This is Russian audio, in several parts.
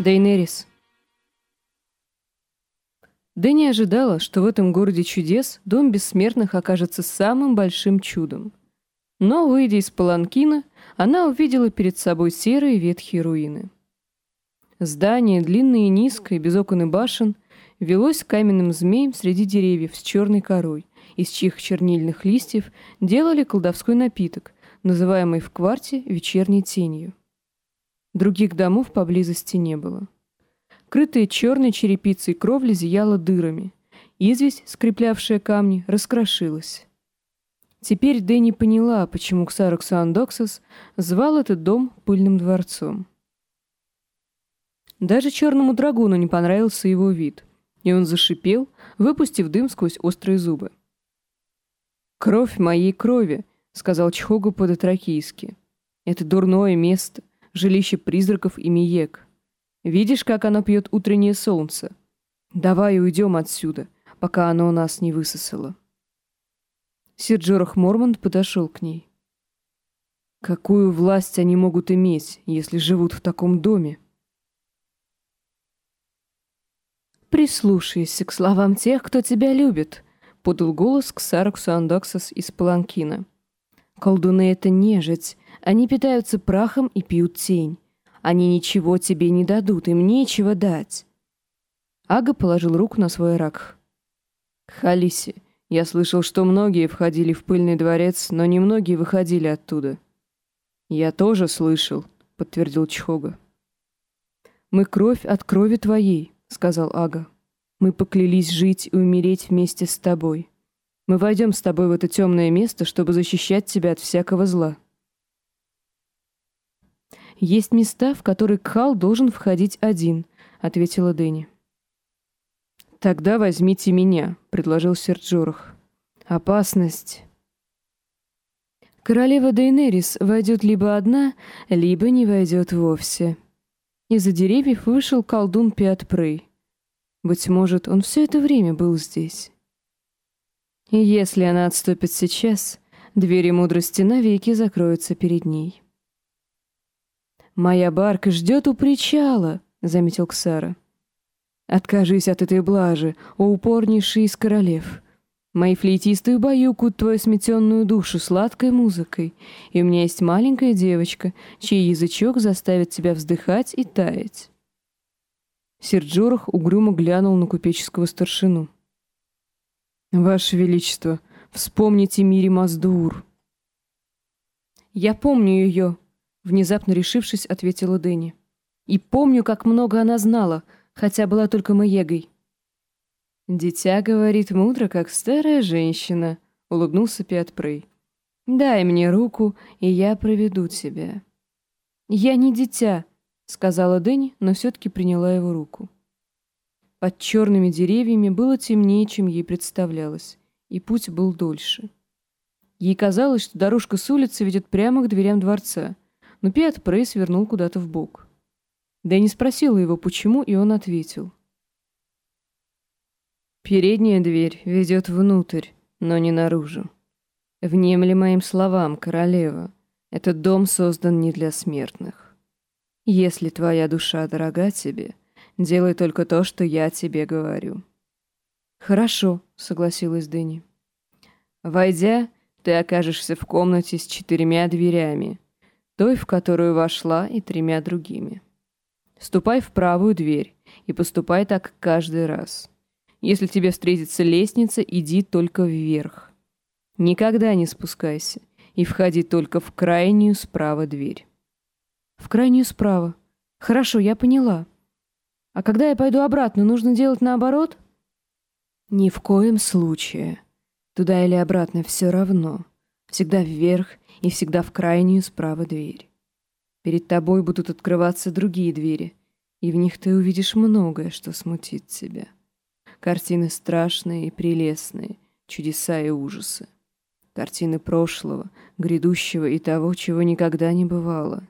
Дейнерис. Дэнни ожидала, что в этом городе чудес Дом Бессмертных окажется самым большим чудом. Но, выйдя из Паланкина, она увидела перед собой серые ветхие руины. Здание, длинное и низкое, без окон и башен, велось каменным змеем среди деревьев с черной корой, из чьих чернильных листьев делали колдовской напиток, называемый в кварте вечерней тенью. Других домов поблизости не было. Крытая черной черепицей кровля зияла дырами. Известь, скреплявшая камни, раскрошилась. Теперь Дэнни поняла, почему Ксарокс Андоксос звал этот дом пыльным дворцом. Даже черному драгуну не понравился его вид, и он зашипел, выпустив дым сквозь острые зубы. «Кровь моей крови», — сказал Чхогу по-дотракийски. «Это дурное место жилище призраков и Миек. Видишь, как оно пьет утреннее солнце? Давай уйдем отсюда, пока оно нас не высосало. Сирджорах Мормонт подошел к ней. Какую власть они могут иметь, если живут в таком доме? «Прислушайся к словам тех, кто тебя любит», — подал голос к Сараксу Андоксас из Паланкина. «Колдуны — это нежить, они питаются прахом и пьют тень. Они ничего тебе не дадут, им нечего дать. Ага положил руку на свой рак. Халиси, я слышал, что многие входили в пыльный дворец, но немногие выходили оттуда. Я тоже слышал, подтвердил Чхога. Мы кровь от крови твоей, сказал Ага. Мы поклялись жить и умереть вместе с тобой. Мы войдем с тобой в это темное место, чтобы защищать тебя от всякого зла. «Есть места, в которые Кхал должен входить один», — ответила Дэнни. «Тогда возьмите меня», — предложил Серджорах. «Опасность». Королева Дейнерис войдет либо одна, либо не войдет вовсе. Из-за деревьев вышел колдун Пиатпрей. Быть может, он все это время был здесь. И если она отступит сейчас, двери мудрости навеки закроются перед ней. «Моя барка ждет у причала», — заметил Ксара. «Откажись от этой блажи, о упорнейший из королев. Мои флейтисты убаюкают твою сметенную душу сладкой музыкой, и у меня есть маленькая девочка, чей язычок заставит тебя вздыхать и таять». Серджурах угрюмо глянул на купеческого старшину. «Ваше Величество, вспомните Мири Маздур». «Я помню ее», Внезапно решившись, ответила Дэнни. И помню, как много она знала, хотя была только Маегой. «Дитя говорит мудро, как старая женщина», — улыбнулся Пиат Прей. «Дай мне руку, и я проведу тебя». «Я не дитя», — сказала Дэнни, но все-таки приняла его руку. Под черными деревьями было темнее, чем ей представлялось, и путь был дольше. Ей казалось, что дорожка с улицы ведет прямо к дверям дворца, но Пиат Прейс вернул куда-то в бок. Дэнни спросила его, почему, и он ответил. «Передняя дверь ведет внутрь, но не наружу. Внемли моим словам, королева, этот дом создан не для смертных. Если твоя душа дорога тебе, делай только то, что я тебе говорю». «Хорошо», — согласилась Дэнни. «Войдя, ты окажешься в комнате с четырьмя дверями, той, в которую вошла, и тремя другими. Ступай в правую дверь и поступай так каждый раз. Если тебе встретится лестница, иди только вверх. Никогда не спускайся и входи только в крайнюю справа дверь. В крайнюю справа. Хорошо, я поняла. А когда я пойду обратно, нужно делать наоборот? Ни в коем случае. Туда или обратно все равно. Всегда вверх и всегда в крайнюю справа дверь. Перед тобой будут открываться другие двери, и в них ты увидишь многое, что смутит тебя. Картины страшные и прелестные, чудеса и ужасы. Картины прошлого, грядущего и того, чего никогда не бывало.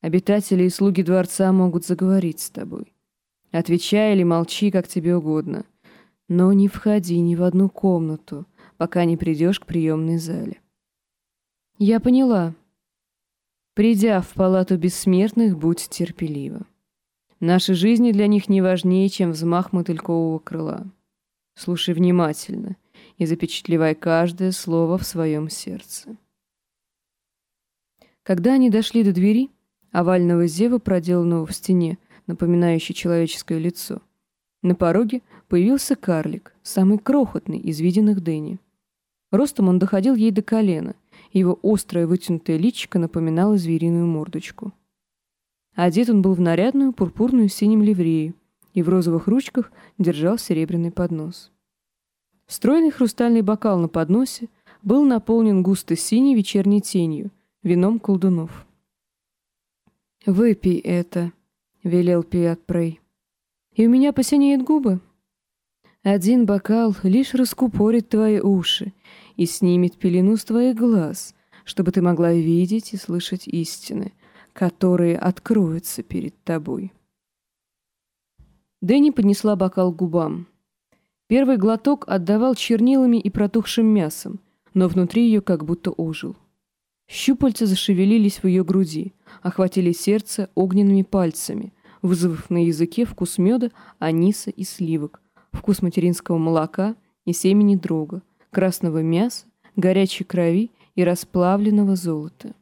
Обитатели и слуги дворца могут заговорить с тобой. Отвечай или молчи, как тебе угодно. Но не входи ни в одну комнату, пока не придешь к приемной зале. Я поняла. Придя в палату бессмертных, будь терпелива. Наши жизни для них не важнее, чем взмах мотылькового крыла. Слушай внимательно и запечатлевай каждое слово в своем сердце. Когда они дошли до двери, овального зева, проделанного в стене, напоминающей человеческое лицо, на пороге появился карлик, самый крохотный из виденных Дэнни. Ростом он доходил ей до колена, его острое вытянутое личико напоминало звериную мордочку. Одет он был в нарядную пурпурную синим ливрею и в розовых ручках держал серебряный поднос. Стройный хрустальный бокал на подносе был наполнен густо синей вечерней тенью, вином колдунов. «Выпей это», — велел Пиат Прей. «И у меня посинеют губы?» «Один бокал лишь раскупорит твои уши и снимет пелену с твоих глаз, чтобы ты могла видеть и слышать истины, которые откроются перед тобой». Дэнни поднесла бокал к губам. Первый глоток отдавал чернилами и протухшим мясом, но внутри ее как будто ожил. Щупальца зашевелились в ее груди, охватили сердце огненными пальцами, вызвав на языке вкус меда, аниса и сливок, вкус материнского молока и семени дрога, красного мяса, горячей крови и расплавленного золота.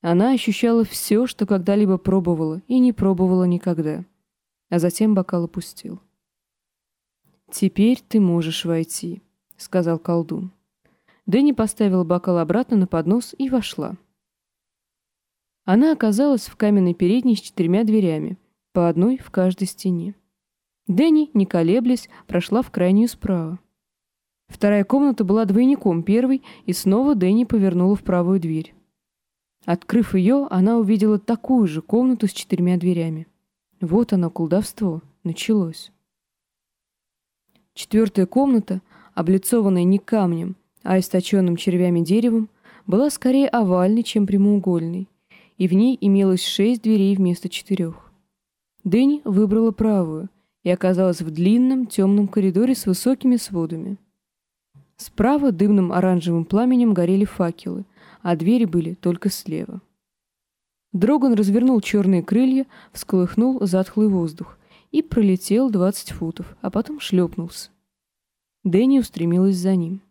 Она ощущала все, что когда-либо пробовала и не пробовала никогда. А затем бокал опустил. «Теперь ты можешь войти», — сказал колдун. Дэнни поставила бокал обратно на поднос и вошла. Она оказалась в каменной передней с четырьмя дверями, по одной в каждой стене. Дэнни, не колеблясь, прошла в крайнюю справа. Вторая комната была двойником первой, и снова Дэнни повернула в правую дверь. Открыв ее, она увидела такую же комнату с четырьмя дверями. Вот оно, колдовство. Началось. Четвертая комната, облицованная не камнем, а источенным червями деревом, была скорее овальной, чем прямоугольной, и в ней имелось шесть дверей вместо четырех. Дэнни выбрала правую и оказалась в длинном темном коридоре с высокими сводами. Справа дымным оранжевым пламенем горели факелы, а двери были только слева. Дроган развернул черные крылья, всколыхнул затхлый воздух и пролетел двадцать футов, а потом шлепнулся. Дэнни устремилась за ним.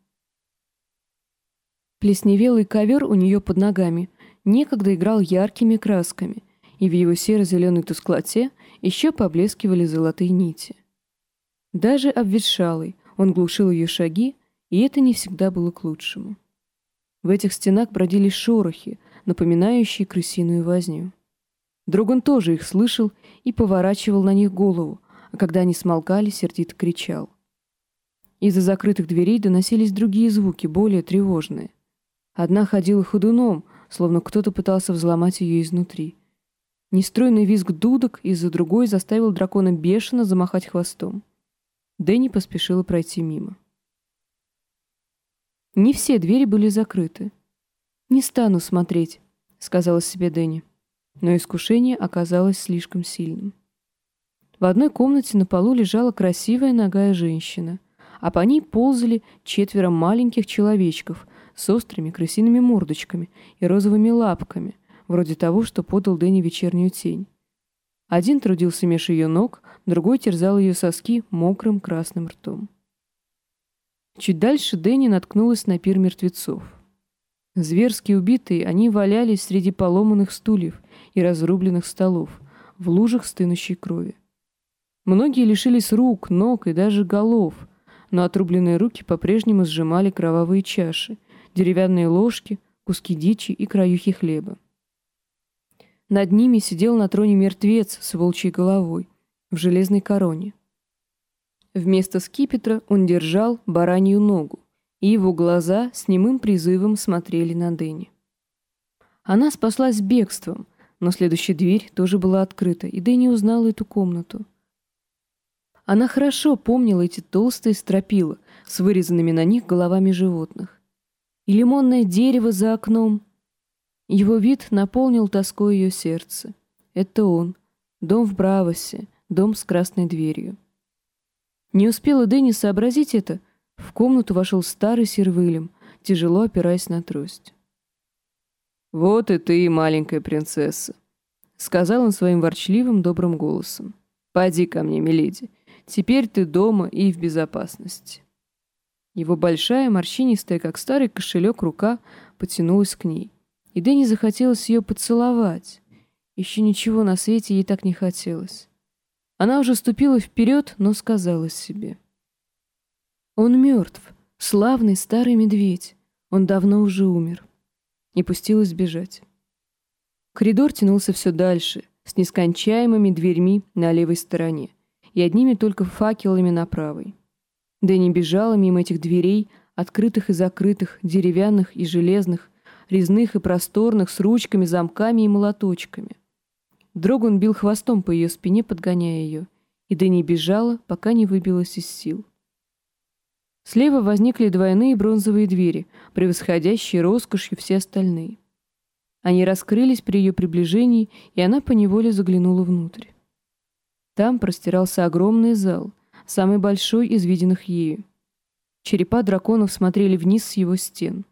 Плесневелый ковер у нее под ногами некогда играл яркими красками, и в его серо-зеленой тусклоте еще поблескивали золотые нити. Даже обветшалый он глушил ее шаги, и это не всегда было к лучшему. В этих стенах бродили шорохи, напоминающие крысиную возню. Другон тоже их слышал и поворачивал на них голову, а когда они смолкали, сердито кричал. Из-за закрытых дверей доносились другие звуки, более тревожные. Одна ходила ходуном, словно кто-то пытался взломать ее изнутри. Нестройный визг дудок из-за другой заставил дракона бешено замахать хвостом. Дэнни поспешила пройти мимо. Не все двери были закрыты. «Не стану смотреть», — сказала себе Дэнни. Но искушение оказалось слишком сильным. В одной комнате на полу лежала красивая ногая женщина, а по ней ползали четверо маленьких человечков с острыми крысиными мордочками и розовыми лапками, вроде того, что подал Дэнни вечернюю тень. Один трудился меж ее ног, другой терзал ее соски мокрым красным ртом. Чуть дальше Дэнни наткнулась на пир мертвецов. Зверски убитые, они валялись среди поломанных стульев и разрубленных столов, в лужах стынущей крови. Многие лишились рук, ног и даже голов, но отрубленные руки по-прежнему сжимали кровавые чаши — деревянные ложки, куски дичи и краюхи хлеба. Над ними сидел на троне мертвец с волчьей головой, в железной короне. Вместо скипетра он держал баранью ногу, и его глаза с немым призывом смотрели на Дэнни. Она спаслась бегством, но следующая дверь тоже была открыта, и Дэнни узнала эту комнату. Она хорошо помнила эти толстые стропила с вырезанными на них головами животных и лимонное дерево за окном. Его вид наполнил тоской ее сердце. Это он, дом в Бравосе, дом с красной дверью. Не успела Дэнни сообразить это, в комнату вошел старый сервылем, тяжело опираясь на трость. «Вот и ты, маленькая принцесса», — сказал он своим ворчливым добрым голосом. «Поди ко мне, миледи. Теперь ты дома и в безопасности». Его большая, морщинистая, как старый кошелек, рука потянулась к ней. И Дэнни захотелось ее поцеловать. Еще ничего на свете ей так не хотелось. Она уже ступила вперед, но сказала себе. «Он мертв, славный старый медведь. Он давно уже умер». И пустилась бежать. Коридор тянулся все дальше, с нескончаемыми дверьми на левой стороне и одними только факелами на правой. Дэнни бежала мимо этих дверей, открытых и закрытых, деревянных и железных, резных и просторных, с ручками, замками и молоточками. Дрогун бил хвостом по ее спине, подгоняя ее, и Дэнни бежала, пока не выбилась из сил. Слева возникли двойные бронзовые двери, превосходящие роскошью все остальные. Они раскрылись при ее приближении, и она поневоле заглянула внутрь. Там простирался огромный зал, самый большой из виденных ею. Черепа драконов смотрели вниз с его стен.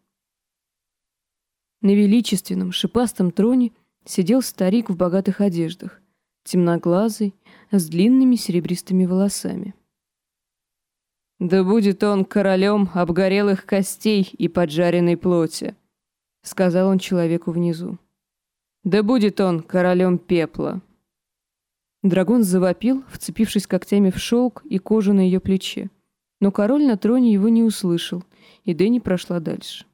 На величественном шипастом троне сидел старик в богатых одеждах, темноглазый, с длинными серебристыми волосами. «Да будет он королем обгорелых костей и поджаренной плоти», — сказал он человеку внизу. «Да будет он королем пепла». Драгон завопил, вцепившись когтями в шелк и кожу на ее плече. Но король на троне его не услышал, и Дэнни прошла дальше.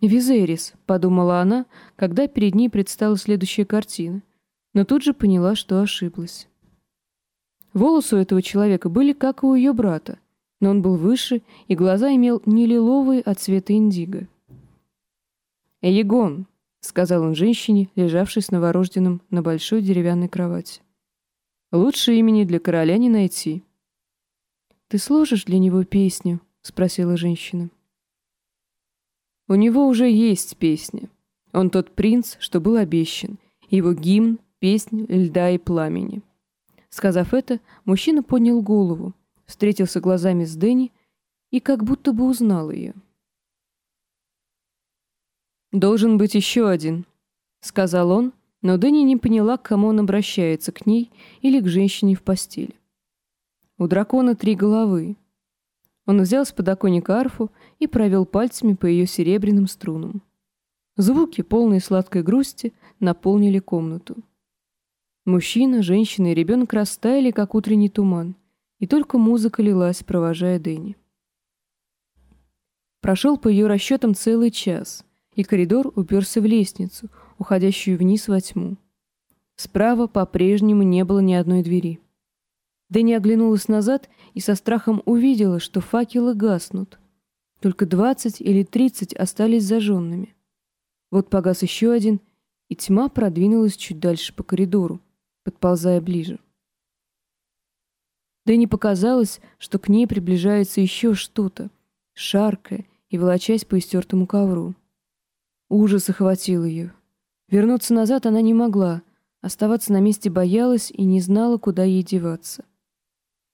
«Визерис», — подумала она, когда перед ней предстала следующая картина, но тут же поняла, что ошиблась. Волосы у этого человека были как и у ее брата, но он был выше, и глаза имел не лиловые, а цвета индиго. «Егон», — сказал он женщине, лежавшей с новорожденным на большой деревянной кровати. «Лучше имени для короля не найти». «Ты сложишь для него песню?» — спросила женщина. «У него уже есть песня. Он тот принц, что был обещан. Его гимн — песнь льда и пламени». Сказав это, мужчина поднял голову, встретился глазами с Дэнни и как будто бы узнал ее. «Должен быть еще один», — сказал он, но Дэнни не поняла, к кому он обращается, к ней или к женщине в постели. У дракона три головы. Он взял с подоконника арфу и провел пальцами по ее серебряным струнам. Звуки, полные сладкой грусти, наполнили комнату. Мужчина, женщина и ребенок растаяли, как утренний туман, и только музыка лилась, провожая Дэнни. Прошел по ее расчетам целый час — и коридор уперся в лестницу, уходящую вниз во тьму. Справа по-прежнему не было ни одной двери. Дэнни оглянулась назад и со страхом увидела, что факелы гаснут. Только двадцать или тридцать остались зажженными. Вот погас еще один, и тьма продвинулась чуть дальше по коридору, подползая ближе. Дэнни показалось, что к ней приближается еще что-то, шаркая и волочась по истертому ковру. Ужас охватил ее. Вернуться назад она не могла, оставаться на месте боялась и не знала, куда ей деваться.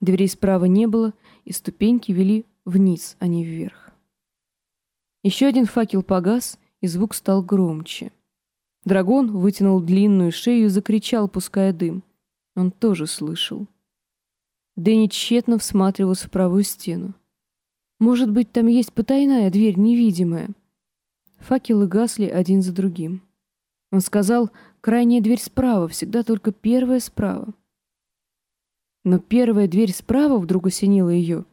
Дверей справа не было, и ступеньки вели вниз, а не вверх. Еще один факел погас, и звук стал громче. Драгон вытянул длинную шею и закричал, пуская дым. Он тоже слышал. Дэнни тщетно всматривался в правую стену. Может быть, там есть потайная дверь, невидимая. Факелы гасли один за другим. Он сказал, крайняя дверь справа, всегда только первая справа. Но первая дверь справа вдруг осенила ее.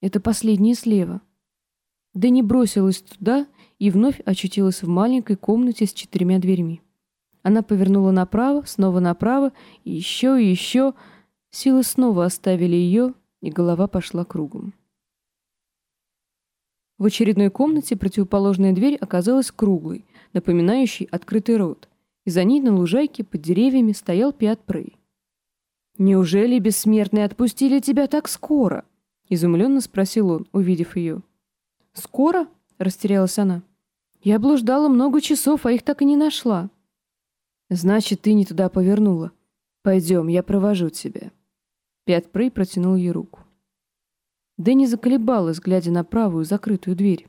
Это последняя слева. Дэнни бросилась туда и вновь очутилась в маленькой комнате с четырьмя дверьми. Она повернула направо, снова направо, и еще и еще. Силы снова оставили ее, и голова пошла кругом. В очередной комнате противоположная дверь оказалась круглой, напоминающей открытый рот, и за ней на лужайке под деревьями стоял Пиат Прей. «Неужели бессмертные отпустили тебя так скоро?» — изумленно спросил он, увидев ее. «Скоро?» — растерялась она. «Я блуждала много часов, а их так и не нашла». «Значит, ты не туда повернула. Пойдем, я провожу тебя». Пиат Прей протянул ей руку. Дэнни заколебалась, глядя на правую закрытую дверь.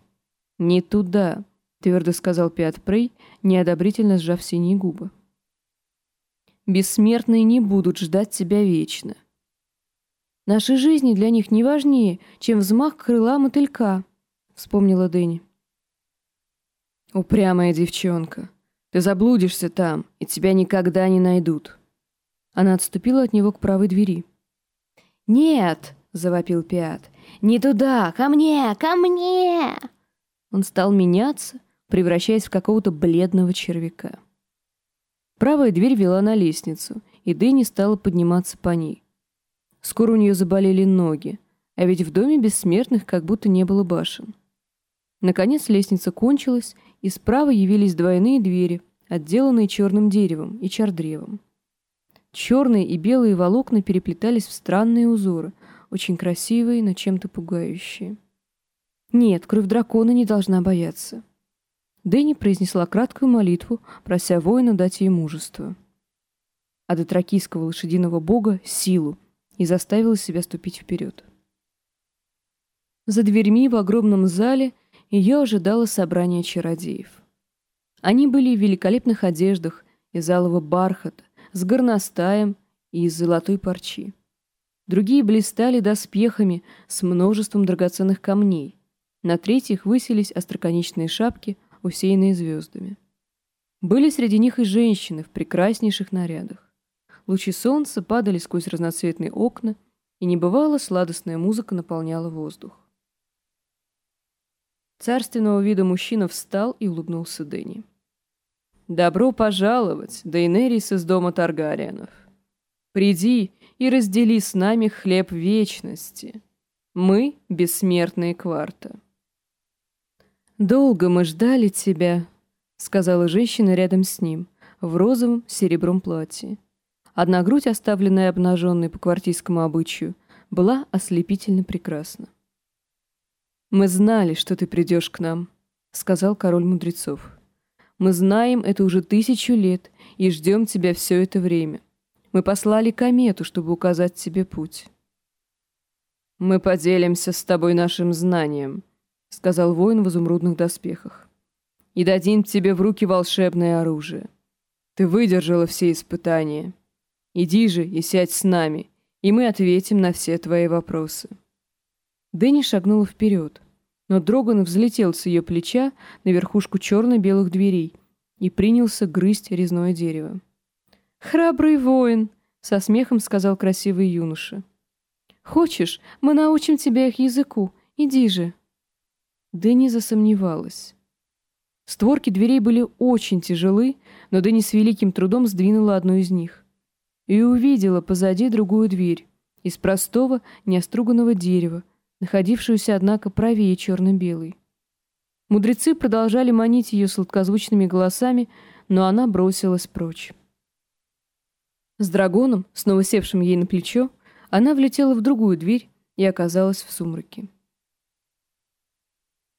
«Не туда», — твердо сказал Пиат Прей, неодобрительно сжав синие губы. Бессмертные не будут ждать тебя вечно. Наши жизни для них не важнее, чем взмах крыла мотылька, вспомнила Дэнни. Упрямая девчонка. Ты заблудишься там, и тебя никогда не найдут. Она отступила от него к правой двери. «Нет!» — завопил Пиат. «Не туда! Ко мне! Ко мне!» Он стал меняться, превращаясь в какого-то бледного червяка. Правая дверь вела на лестницу, и Дэнни стала подниматься по ней. Скоро у нее заболели ноги, а ведь в доме бессмертных как будто не было башен. Наконец лестница кончилась, и справа явились двойные двери, отделанные черным деревом и чардревом. Черные и белые волокна переплетались в странные узоры, очень красивые, но чем-то пугающие. Нет, кровь дракона не должна бояться. Дэнни произнесла краткую молитву, прося воина дать ей мужество. А до тракийского лошадиного бога — силу, и заставила себя ступить вперед. За дверьми в огромном зале ее ожидало собрание чародеев. Они были в великолепных одеждах из алого бархата, с горностаем и из золотой парчи. Другие блистали доспехами с множеством драгоценных камней. На третьих высились остроконечные шапки, усеянные звездами. Были среди них и женщины в прекраснейших нарядах. Лучи солнца падали сквозь разноцветные окна, и небывало сладостная музыка наполняла воздух. Царственного вида мужчина встал и улыбнулся Дэнни. «Добро пожаловать, Дейнерис из дома Таргариенов. Приди и раздели с нами хлеб вечности. Мы — бессмертные кварта». «Долго мы ждали тебя», — сказала женщина рядом с ним, в розовом серебром платье. Одна грудь, оставленная обнаженной по квартийскому обычаю, была ослепительно прекрасна. «Мы знали, что ты придешь к нам», — сказал король мудрецов. «Мы знаем это уже тысячу лет и ждем тебя все это время. Мы послали комету, чтобы указать тебе путь». «Мы поделимся с тобой нашим знанием», — сказал воин в изумрудных доспехах. «И дадим тебе в руки волшебное оружие. Ты выдержала все испытания. Иди же и сядь с нами, и мы ответим на все твои вопросы». Дэнни шагнула вперед, но Дроган взлетел с ее плеча на верхушку черно-белых дверей и принялся грызть резное дерево. «Храбрый воин!» — со смехом сказал красивый юноша. «Хочешь, мы научим тебя их языку? Иди же!» Дэнни засомневалась. Створки дверей были очень тяжелы, но Дэнни с великим трудом сдвинула одну из них. И увидела позади другую дверь из простого, неоструганного дерева, находившуюся, однако, правее черно-белой. Мудрецы продолжали манить ее сладкозвучными голосами, но она бросилась прочь. С драгоном, снова севшим ей на плечо, она влетела в другую дверь и оказалась в сумраке.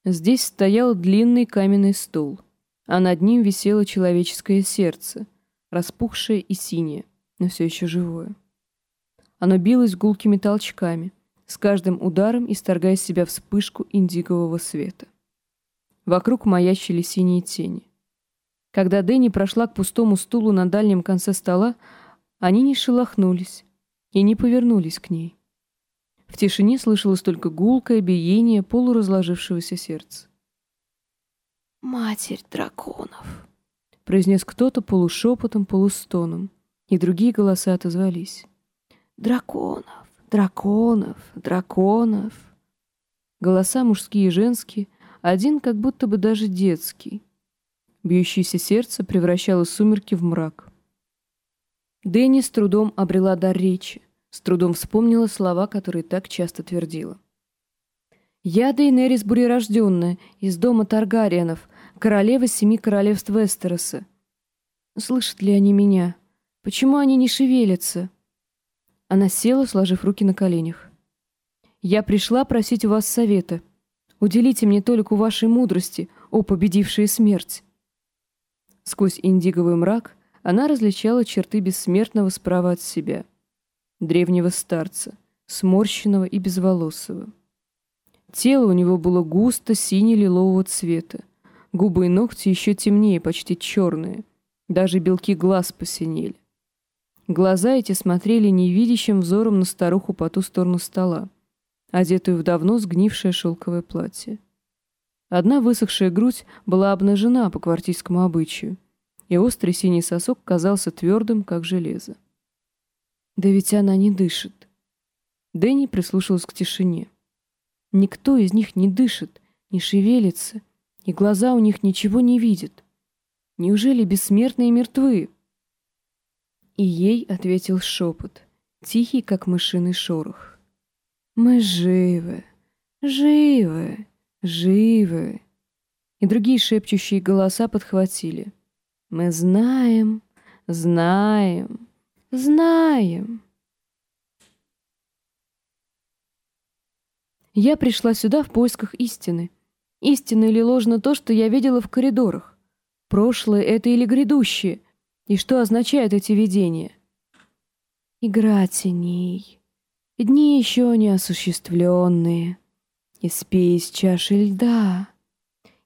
Здесь стоял длинный каменный стол, а над ним висело человеческое сердце, распухшее и синее, но все еще живое. Оно билось гулкими толчками, с каждым ударом исторгая из себя вспышку индигового света. Вокруг маячили синие тени. Когда Дэнни прошла к пустому стулу на дальнем конце стола, они не шелохнулись и не повернулись к ней. В тишине слышалось только гулкое биение полуразложившегося сердца. «Матерь драконов!» — произнес кто-то полушепотом, полустоном, и другие голоса отозвались. «Драконов! Драконов! Драконов!» Голоса мужские и женские, один как будто бы даже детский. Бьющееся сердце превращало сумерки в мрак. Дэнни с трудом обрела дар речи. С трудом вспомнила слова, которые так часто твердила. «Я Дейнерис Бурерожденная, из дома Таргариенов, королева семи королевств Вестероса. Слышат ли они меня? Почему они не шевелятся?» Она села, сложив руки на коленях. «Я пришла просить у вас совета. Уделите мне только вашей мудрости, о победившая смерть!» Сквозь индиговый мрак она различала черты бессмертного справа от себя — древнего старца, сморщенного и безволосого. Тело у него было густо сине-лилового цвета, губы и ногти еще темнее, почти черные, даже белки глаз посинели. Глаза эти смотрели невидящим взором на старуху по ту сторону стола, одетую в давно сгнившее шелковое платье. Одна высохшая грудь была обнажена по квартийскому обычаю, и острый синий сосок казался твердым, как железо. Да ведь она не дышит. Дэнни прислушалась к тишине. Никто из них не дышит, не шевелится, и глаза у них ничего не видят. Неужели бессмертные мертвы? И ей ответил шепот, тихий, как мышиный шорох. «Мы живы, живы, живы!» И другие шепчущие голоса подхватили. «Мы знаем, знаем, знаем!» Я пришла сюда в поисках истины. Истина или ложно то, что я видела в коридорах? Прошлое это или грядущее? И что означают эти видения? Игра теней. Дни еще не осуществленные. Испей из чаши льда.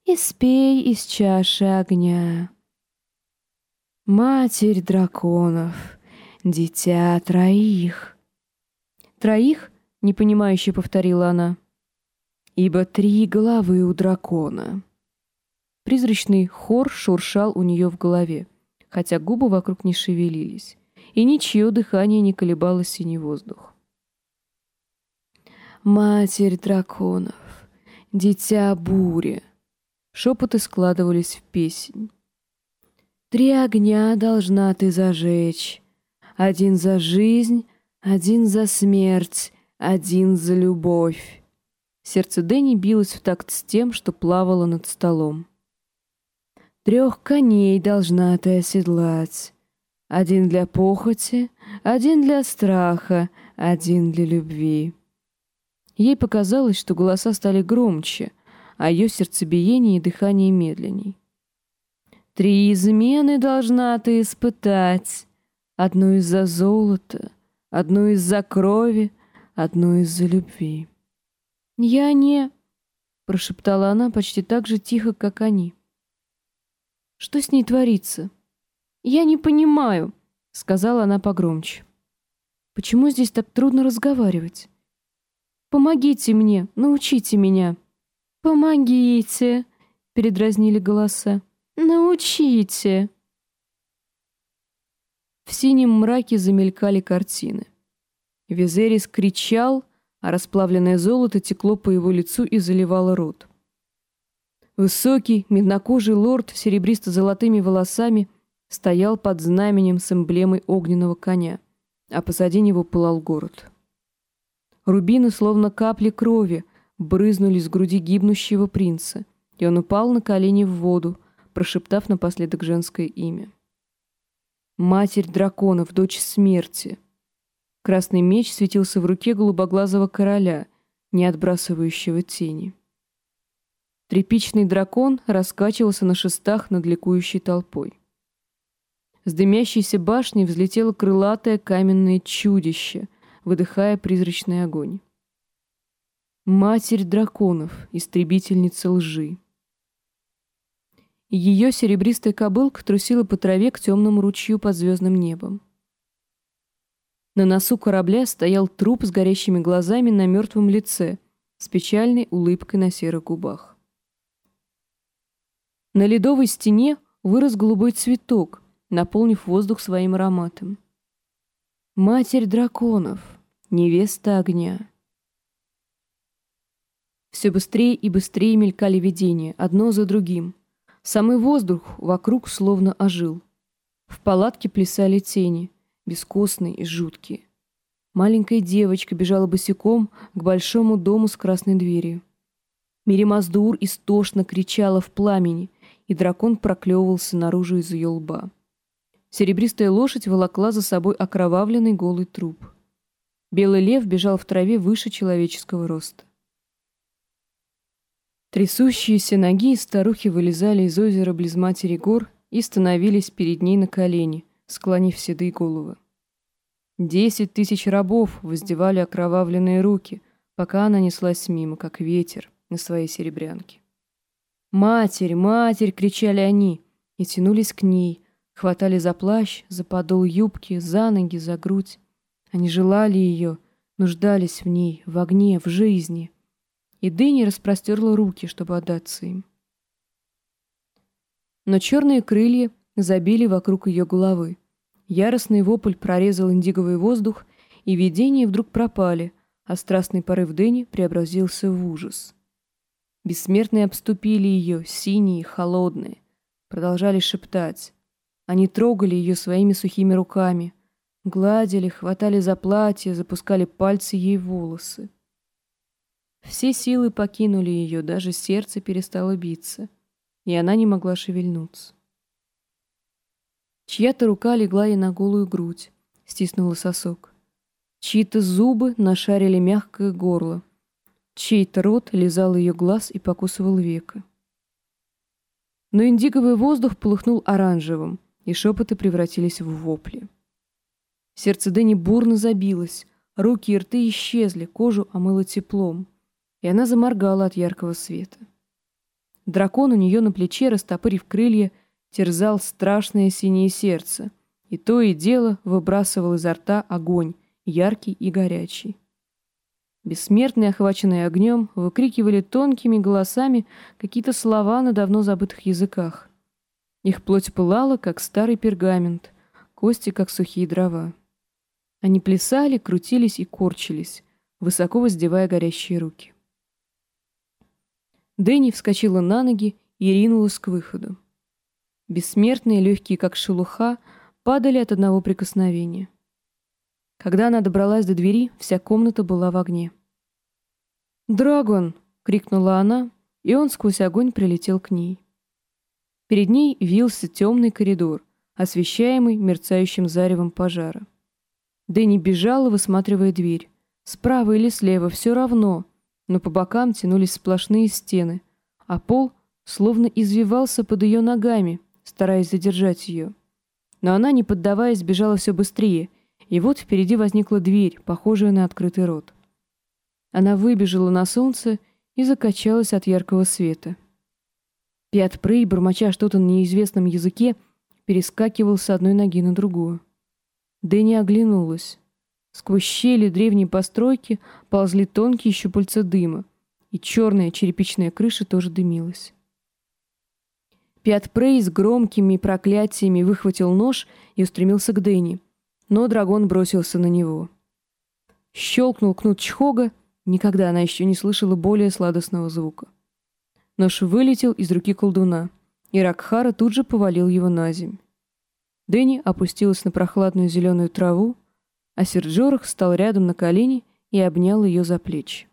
Испей из чаши огня. Матерь драконов. Дитя троих. Троих? Непонимающе повторила она. Ибо три головы у дракона. Призрачный хор шуршал у нее в голове, хотя губы вокруг не шевелились, и ничье дыхание не колебало синий воздух. «Матерь драконов, дитя бури!» Шепоты складывались в песнь. «Три огня должна ты зажечь. Один за жизнь, один за смерть, один за любовь». Сердце Дэнни билось в такт с тем, что плавало над столом. Трех коней должна ты оседлать. Один для похоти, один для страха, один для любви. Ей показалось, что голоса стали громче, а ее сердцебиение и дыхание медленней. Три измены должна ты испытать. Одну из-за золота, одну из-за крови, одну из-за любви. «Я не...» — прошептала она почти так же тихо, как они. Что с ней творится? Я не понимаю, сказала она погромче. Почему здесь так трудно разговаривать? Помогите мне, научите меня. Помогите, передразнили голоса. Научите. В синем мраке замелькали картины. Визерис кричал, а расплавленное золото текло по его лицу и заливало рот. Высокий, меднокожий лорд с серебристо-золотыми волосами стоял под знаменем с эмблемой огненного коня, а позади него пылал город. Рубины, словно капли крови, брызнули с груди гибнущего принца, и он упал на колени в воду, прошептав напоследок женское имя. «Матерь драконов, дочь смерти!» Красный меч светился в руке голубоглазого короля, не отбрасывающего тени. Тряпичный дракон раскачивался на шестах над ликующей толпой. С дымящейся башни взлетело крылатое каменное чудище, выдыхая призрачный огонь. Матерь драконов, истребительница лжи. Ее серебристая кобылка трусила по траве к темному ручью под звездным небом. На носу корабля стоял труп с горящими глазами на мертвом лице, с печальной улыбкой на серых губах. На ледовой стене вырос голубой цветок, наполнив воздух своим ароматом. Матерь драконов, невеста огня. Все быстрее и быстрее мелькали видения, одно за другим. Самый воздух вокруг словно ожил. В палатке плясали тени, бескостные и жуткие. Маленькая девочка бежала босиком к большому дому с красной дверью. Миримаздур истошно кричала в пламени, и дракон проклевывался наружу из ее лба. Серебристая лошадь волокла за собой окровавленный голый труп. Белый лев бежал в траве выше человеческого роста. Трясущиеся ноги старухи вылезали из озера близ матери гор и становились перед ней на колени, склонив седые головы. Десять тысяч рабов воздевали окровавленные руки, пока она неслась мимо, как ветер, на своей серебрянке. «Матерь, матерь!» — кричали они и тянулись к ней, хватали за плащ, за подол юбки, за ноги, за грудь. Они желали ее, нуждались в ней, в огне, в жизни. И Дэнни распростерла руки, чтобы отдаться им. Но черные крылья забили вокруг ее головы. Яростный вопль прорезал индиговый воздух, и видения вдруг пропали, а страстный порыв Дэнни преобразился в ужас. Бессмертные обступили ее, синие, холодные, продолжали шептать. Они трогали ее своими сухими руками, гладили, хватали за платье, запускали пальцы ей в волосы. Все силы покинули ее, даже сердце перестало биться, и она не могла шевельнуться. Чья-то рука легла ей на голую грудь, стиснула сосок. Чьи-то зубы нашарили мягкое горло. Чей-то рот лизал ее глаз и покусывал века. Но индиговый воздух полыхнул оранжевым, и шепоты превратились в вопли. Сердце Дэнни бурно забилось, руки и рты исчезли, кожу омыло теплом, и она заморгала от яркого света. Дракон у нее на плече, растопырив крылья, терзал страшное синее сердце, и то и дело выбрасывал изо рта огонь, яркий и горячий. Бессмертные, охваченные огнем, выкрикивали тонкими голосами какие-то слова на давно забытых языках. Их плоть пылала, как старый пергамент, кости, как сухие дрова. Они плясали, крутились и корчились, высоко воздевая горящие руки. Дэнни вскочила на ноги и ринулась к выходу. Бессмертные, легкие как шелуха, падали от одного прикосновения. Когда она добралась до двери, вся комната была в огне. «Драгон!» — крикнула она, и он сквозь огонь прилетел к ней. Перед ней вился темный коридор, освещаемый мерцающим заревом пожара. Дэнни бежала, высматривая дверь. Справа или слева, все равно, но по бокам тянулись сплошные стены, а пол словно извивался под ее ногами, стараясь задержать ее. Но она, не поддаваясь, бежала все быстрее — и вот впереди возникла дверь, похожая на открытый рот. Она выбежала на солнце и закачалась от яркого света. Пят Прей, бормоча что-то на неизвестном языке, перескакивал с одной ноги на другую. Дэнни оглянулась. Сквозь щели древней постройки ползли тонкие щупальца дыма, и черная черепичная крыша тоже дымилась. Пят Прей с громкими проклятиями выхватил нож и устремился к Дэнни но дракон бросился на него. Щелкнул кнут Чхога, никогда она еще не слышала более сладостного звука. Нож вылетел из руки колдуна, и Ракхара тут же повалил его на земь. Дэнни опустилась на прохладную зеленую траву, а Серджорах стал рядом на колени и обнял ее за плечи.